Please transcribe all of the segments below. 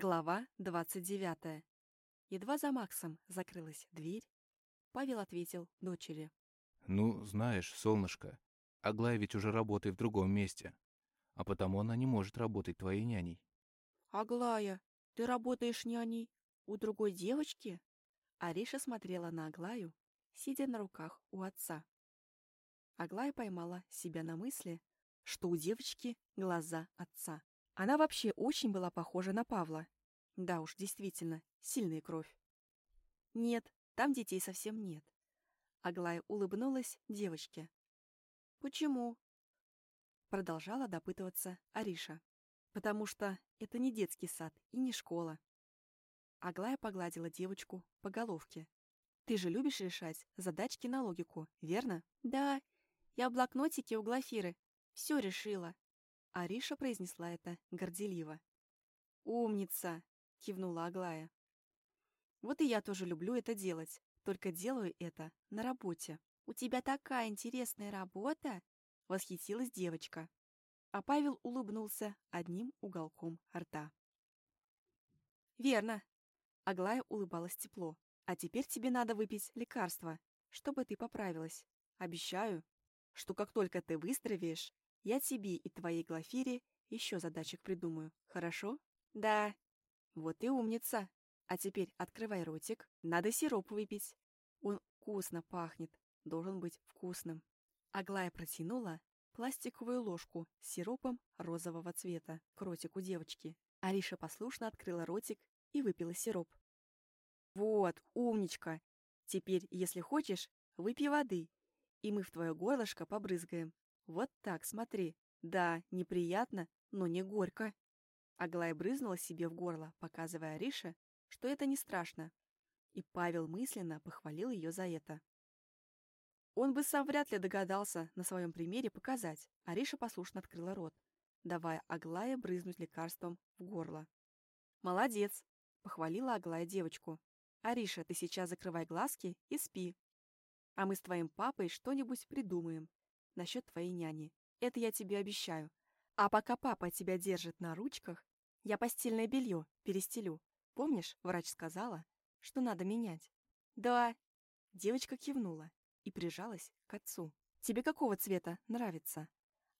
Глава 29. Едва за Максом закрылась дверь, Павел ответил дочери. «Ну, знаешь, солнышко, Аглая ведь уже работает в другом месте, а потому она не может работать твоей няней». «Аглая, ты работаешь няней у другой девочки?» Ариша смотрела на Аглаю, сидя на руках у отца. Аглая поймала себя на мысли, что у девочки глаза отца. Она вообще очень была похожа на Павла. Да уж, действительно, сильная кровь. Нет, там детей совсем нет. Аглая улыбнулась девочке. «Почему?» Продолжала допытываться Ариша. «Потому что это не детский сад и не школа». Аглая погладила девочку по головке. «Ты же любишь решать задачки на логику, верно?» «Да, я в блокнотике у Глафиры. Все решила», Ариша произнесла это горделиво. «Умница!» — кивнула Аглая. «Вот и я тоже люблю это делать, только делаю это на работе». «У тебя такая интересная работа!» — восхитилась девочка. А Павел улыбнулся одним уголком рта. «Верно!» — Аглая улыбалась тепло. «А теперь тебе надо выпить лекарство, чтобы ты поправилась. Обещаю, что как только ты выздоровеешь, я тебе и твоей Глафире еще задачек придумаю, хорошо? Да. Вот и умница. А теперь открывай ротик. Надо сироп выпить. Он вкусно пахнет. Должен быть вкусным. Аглая протянула пластиковую ложку с сиропом розового цвета к ротику девочки. Ариша послушно открыла ротик и выпила сироп. «Вот, умничка! Теперь, если хочешь, выпей воды, и мы в твое горлышко побрызгаем. Вот так, смотри. Да, неприятно, но не горько. Аглая брызнула себе в горло, показывая Арише, что это не страшно. И Павел мысленно похвалил ее за это. Он бы сам вряд ли догадался на своем примере показать. Ариша послушно открыла рот, давая Аглае брызнуть лекарством в горло. «Молодец!» — похвалила Аглая девочку. «Ариша, ты сейчас закрывай глазки и спи. А мы с твоим папой что-нибудь придумаем насчет твоей няни. Это я тебе обещаю. А пока папа тебя держит на ручках, я постельное белье перестелю. Помнишь, врач сказала, что надо менять? Да. Девочка кивнула и прижалась к отцу. Тебе какого цвета нравится?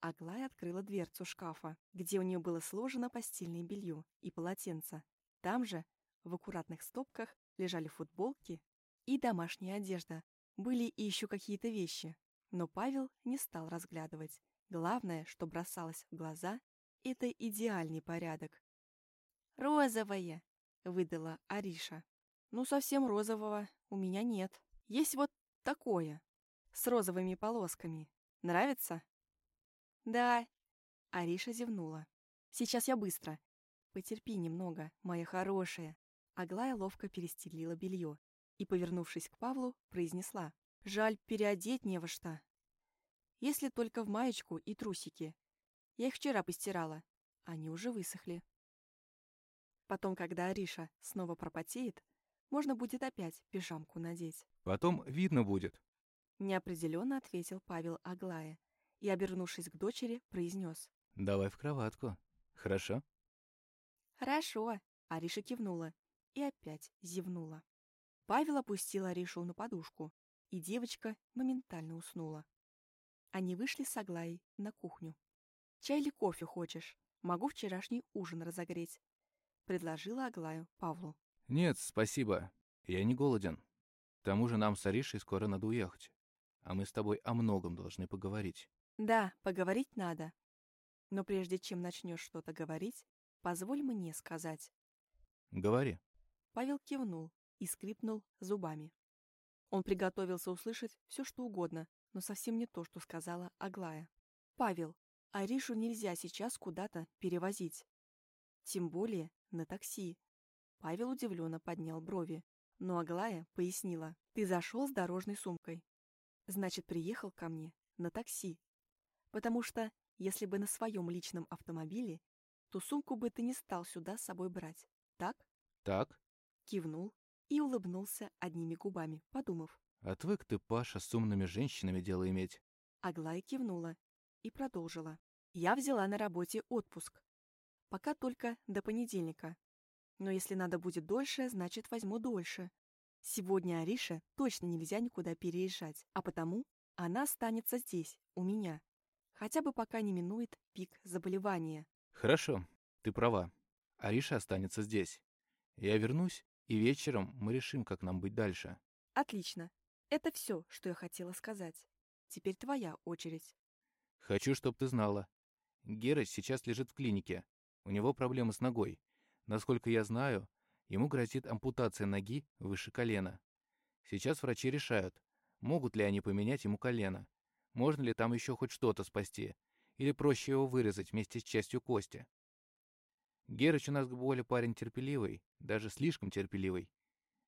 Аглая открыла дверцу шкафа, где у нее было сложено постельное белье и полотенце. Там же, в аккуратных стопках, лежали футболки и домашняя одежда. Были и еще какие-то вещи, но Павел не стал разглядывать. Главное, что бросалось в глаза, это идеальный порядок. «Розовое!» — выдала Ариша. «Ну, совсем розового у меня нет. Есть вот такое, с розовыми полосками. Нравится?» «Да». Ариша зевнула. «Сейчас я быстро. Потерпи немного, моя хорошая». Аглая ловко перестелила белье и, повернувшись к Павлу, произнесла. Жаль, переодеть не во что. Если только в маечку и трусики. Я их вчера постирала. Они уже высохли. Потом, когда Ариша снова пропотеет, можно будет опять пижамку надеть. Потом видно будет. Неопределенно ответил Павел Аглая и, обернувшись к дочери, произнес. Давай в кроватку. Хорошо? Хорошо. Ариша кивнула и опять зевнула. Павел опустил Аришу на подушку, и девочка моментально уснула. Они вышли с Аглаей на кухню. «Чай или кофе хочешь? Могу вчерашний ужин разогреть», — предложила Аглаю Павлу. «Нет, спасибо. Я не голоден. К тому же нам с Аришей скоро надо уехать. А мы с тобой о многом должны поговорить». «Да, поговорить надо. Но прежде чем начнешь что-то говорить, позволь мне сказать». «Говори». Павел кивнул и скрипнул зубами. Он приготовился услышать все, что угодно, но совсем не то, что сказала Аглая. «Павел, Аришу нельзя сейчас куда-то перевозить. Тем более на такси». Павел удивленно поднял брови, но Аглая пояснила. «Ты зашел с дорожной сумкой. Значит, приехал ко мне на такси. Потому что, если бы на своем личном автомобиле, то сумку бы ты не стал сюда с собой брать. Так?» «Так», — кивнул и улыбнулся одними губами, подумав. «Отвык ты, Паша, с умными женщинами дело иметь». Аглая кивнула и продолжила. «Я взяла на работе отпуск. Пока только до понедельника. Но если надо будет дольше, значит возьму дольше. Сегодня Арише точно нельзя никуда переезжать, а потому она останется здесь, у меня. Хотя бы пока не минует пик заболевания. Хорошо, ты права. Ариша останется здесь. Я вернусь, и вечером мы решим, как нам быть дальше. Отлично. Это все, что я хотела сказать. Теперь твоя очередь. Хочу, чтобы ты знала. Гера сейчас лежит в клинике. У него проблемы с ногой. Насколько я знаю, ему грозит ампутация ноги выше колена. Сейчас врачи решают, могут ли они поменять ему колено, можно ли там еще хоть что-то спасти, или проще его вырезать вместе с частью кости. Герыч у нас к боли парень терпеливый, даже слишком терпеливый.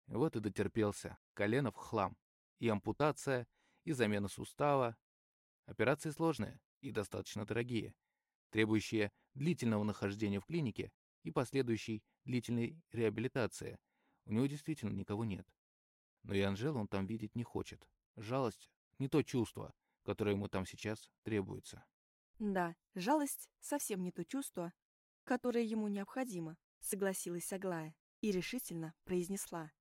Вот и дотерпелся. Колено в хлам. И ампутация, и замена сустава. Операции сложные и достаточно дорогие, требующие длительного нахождения в клинике и последующей длительной реабилитации. У него действительно никого нет. Но и Анжелу он там видеть не хочет. Жалость — не то чувство, которое ему там сейчас требуется. Да, жалость — совсем не то чувство, которое ему необходимо, согласилась Аглая и решительно произнесла.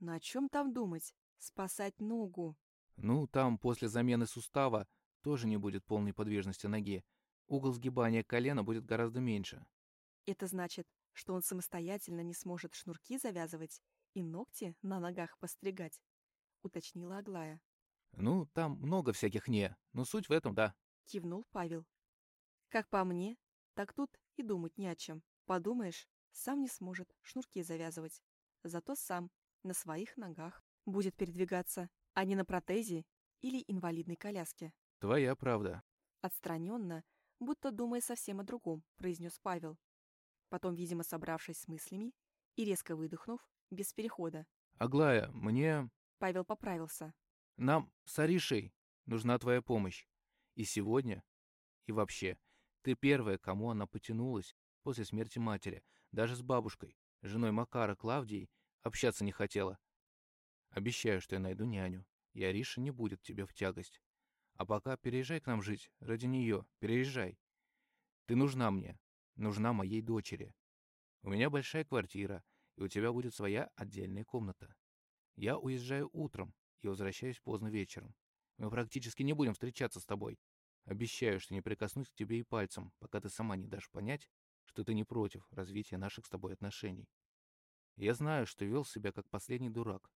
Но о чем там думать? Спасать ногу. Ну, там после замены сустава тоже не будет полной подвижности ноги. Угол сгибания колена будет гораздо меньше. Это значит, что он самостоятельно не сможет шнурки завязывать и ногти на ногах постригать, уточнила Аглая. Ну, там много всяких «не», но суть в этом, да. Кивнул Павел. Как по мне, так тут и думать не о чем. Подумаешь, сам не сможет шнурки завязывать. Зато сам на своих ногах будет передвигаться, а не на протезе или инвалидной коляске. Твоя правда. Отстраненно, будто думая совсем о другом, произнес Павел. Потом, видимо, собравшись с мыслями и резко выдохнув, без перехода. Аглая, мне... Павел поправился. Нам с Аришей нужна твоя помощь. И сегодня, и вообще. Ты первая, кому она потянулась после смерти матери. Даже с бабушкой, женой Макара Клавдией, общаться не хотела. Обещаю, что я найду няню, и Ариша не будет тебе в тягость. А пока переезжай к нам жить, ради нее, переезжай. Ты нужна мне, нужна моей дочери. У меня большая квартира, и у тебя будет своя отдельная комната. Я уезжаю утром и возвращаюсь поздно вечером. Мы практически не будем встречаться с тобой. Обещаю, что не прикоснусь к тебе и пальцем, пока ты сама не дашь понять, что ты не против развития наших с тобой отношений. Я знаю, что вел себя как последний дурак,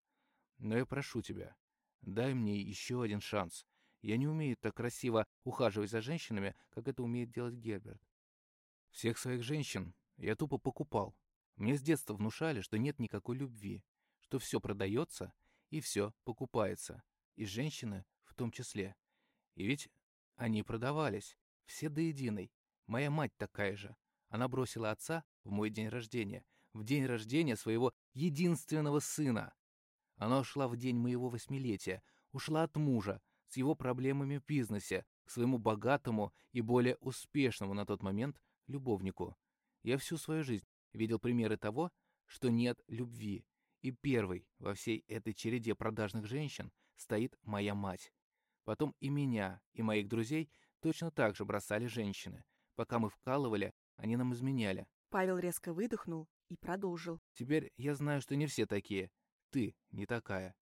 но я прошу тебя, дай мне еще один шанс. Я не умею так красиво ухаживать за женщинами, как это умеет делать Герберт. Всех своих женщин я тупо покупал. Мне с детства внушали, что нет никакой любви, что все продается и все покупается, и женщины в том числе. И ведь они продавались, все до единой. Моя мать такая же. Она бросила отца в мой день рождения, в день рождения своего единственного сына. Она ушла в день моего восьмилетия, ушла от мужа, с его проблемами в бизнесе, к своему богатому и более успешному на тот момент любовнику. Я всю свою жизнь видел примеры того, что нет любви. И первой во всей этой череде продажных женщин стоит моя мать. Потом и меня, и моих друзей точно так же бросали женщины. Пока мы вкалывали, они нам изменяли. Павел резко выдохнул и продолжил. Теперь я знаю, что не все такие. Ты не такая.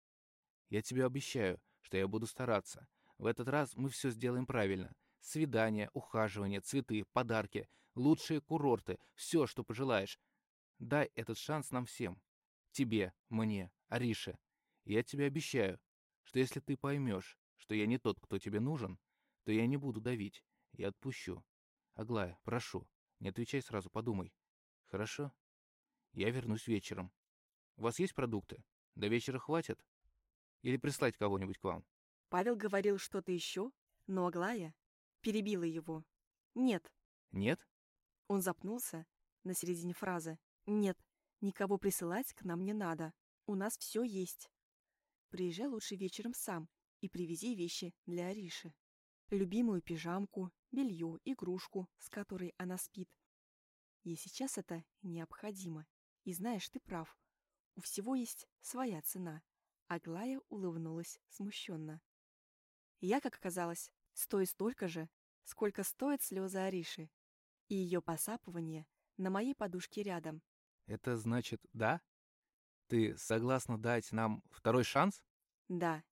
Я тебе обещаю, что я буду стараться. В этот раз мы все сделаем правильно. Свидания, ухаживание, цветы, подарки, лучшие курорты, все, что пожелаешь. Дай этот шанс нам всем. Тебе, мне, Арише. Я тебе обещаю, что если ты поймешь, что я не тот, кто тебе нужен, то я не буду давить. Я отпущу. Аглая, прошу, не отвечай сразу, подумай. Хорошо? Я вернусь вечером. У вас есть продукты? До вечера хватит? Или прислать кого-нибудь к вам? Павел говорил что-то еще, но Аглая перебила его. Нет. Нет? Он запнулся на середине фразы. Нет, никого присылать к нам не надо. У нас все есть. Приезжай лучше вечером сам и привези вещи для Ариши. Любимую пижамку, белье, игрушку, с которой она спит. Ей сейчас это необходимо. И знаешь, ты прав. У всего есть своя цена. Аглая улыбнулась смущенно. Я, как оказалось, стою столько же, сколько стоят слезы Ариши и ее посапывание на моей подушке рядом. Это значит «да»? Ты согласна дать нам второй шанс? Да,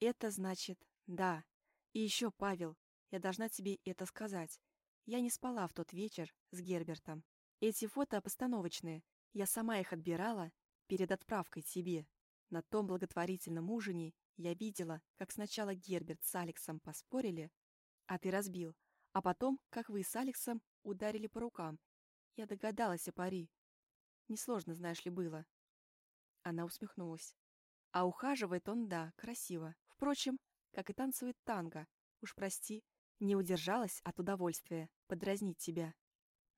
это значит «да». И еще, Павел, я должна тебе это сказать. Я не спала в тот вечер с Гербертом. Эти фото постановочные. Я сама их отбирала перед отправкой тебе. На том благотворительном ужине я видела, как сначала Герберт с Алексом поспорили, а ты разбил, а потом, как вы с Алексом ударили по рукам. Я догадалась о пари. Несложно, знаешь ли, было. Она усмехнулась. А ухаживает он, да, красиво. Впрочем, как и танцует танго. Уж прости, не удержалась от удовольствия подразнить тебя.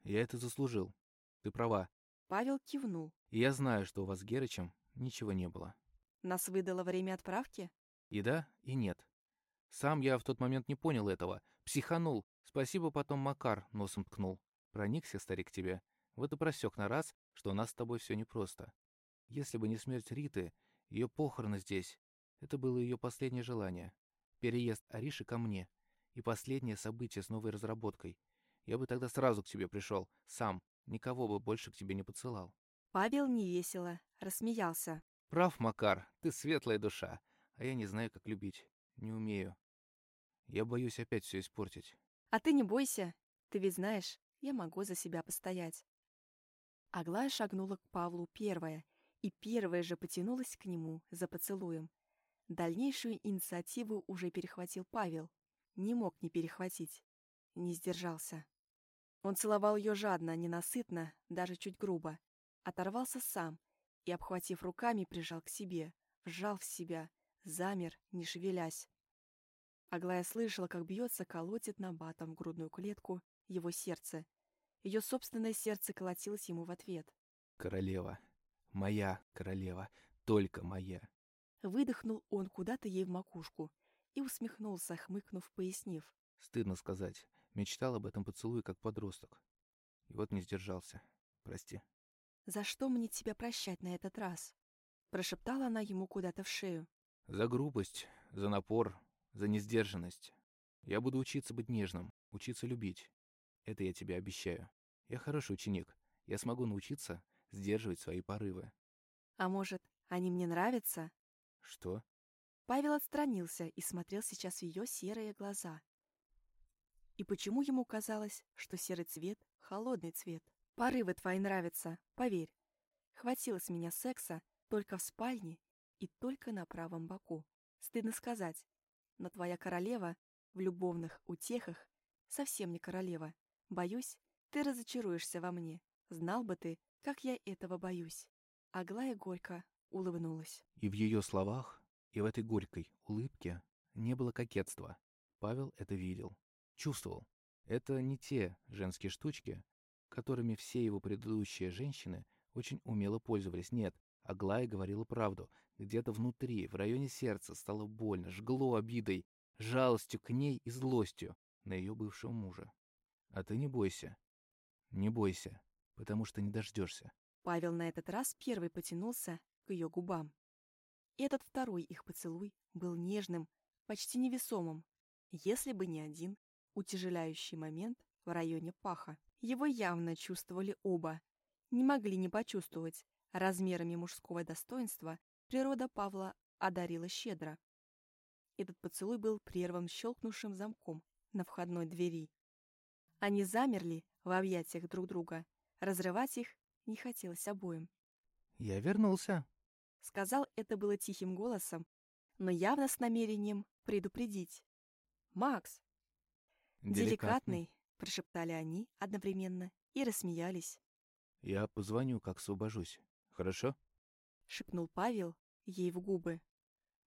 Я это заслужил. Ты права. Павел кивнул. И я знаю, что у вас с Герычем ничего не было. Нас выдало время отправки? И да, и нет. Сам я в тот момент не понял этого. Психанул. Спасибо потом Макар носом ткнул. Проникся, старик, тебе. Вот и просек на раз, что у нас с тобой все непросто. Если бы не смерть Риты, ее похороны здесь, это было ее последнее желание. Переезд Ариши ко мне. И последнее событие с новой разработкой. Я бы тогда сразу к тебе пришел, сам, никого бы больше к тебе не поцелал. Павел невесело рассмеялся. Прав, Макар, ты светлая душа, а я не знаю, как любить. Не умею. Я боюсь опять все испортить. А ты не бойся. Ты ведь знаешь, я могу за себя постоять. Аглая шагнула к Павлу первая, и первая же потянулась к нему за поцелуем. Дальнейшую инициативу уже перехватил Павел. Не мог не перехватить. Не сдержался. Он целовал ее жадно, ненасытно, даже чуть грубо. Оторвался сам и, обхватив руками, прижал к себе, вжал в себя, замер, не шевелясь. Аглая слышала, как бьется, колотит на батом в грудную клетку его сердце. Ее собственное сердце колотилось ему в ответ. «Королева, моя королева, только моя». Выдохнул он куда-то ей в макушку и усмехнулся, хмыкнув, пояснив. Стыдно сказать. Мечтал об этом поцелуе, как подросток. И вот не сдержался. Прости. «За что мне тебя прощать на этот раз?» Прошептала она ему куда-то в шею. За грубость, за напор, за несдержанность. Я буду учиться быть нежным, учиться любить. Это я тебе обещаю. Я хороший ученик. Я смогу научиться сдерживать свои порывы. А может, они мне нравятся? Что? Павел отстранился и смотрел сейчас в ее серые глаза. И почему ему казалось, что серый цвет — холодный цвет? Порывы твои нравятся, поверь. Хватило с меня секса только в спальне и только на правом боку. Стыдно сказать, но твоя королева в любовных утехах совсем не королева. Боюсь, ты разочаруешься во мне. Знал бы ты, как я этого боюсь. Аглая горько улыбнулась. И в ее словах, и в этой горькой улыбке не было кокетства. Павел это видел, чувствовал. Это не те женские штучки, которыми все его предыдущие женщины очень умело пользовались. Нет, Аглая говорила правду. Где-то внутри, в районе сердца, стало больно, жгло обидой, жалостью к ней и злостью на ее бывшего мужа. А ты не бойся. Не бойся, потому что не дождешься. Павел на этот раз первый потянулся ее губам. Этот второй их поцелуй был нежным, почти невесомым, если бы не один утяжеляющий момент в районе паха. Его явно чувствовали оба, не могли не почувствовать, размерами мужского достоинства природа Павла одарила щедро. Этот поцелуй был первым щелкнувшим замком на входной двери. Они замерли в объятиях друг друга. Разрывать их не хотелось обоим. «Я вернулся», — сказал это было тихим голосом, но явно с намерением предупредить. «Макс!» Деликатный. «Деликатный», — прошептали они одновременно и рассмеялись. «Я позвоню, как освобожусь. Хорошо?» — шепнул Павел ей в губы.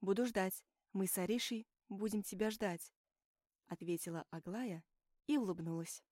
«Буду ждать. Мы с Аришей будем тебя ждать», — ответила Аглая и улыбнулась.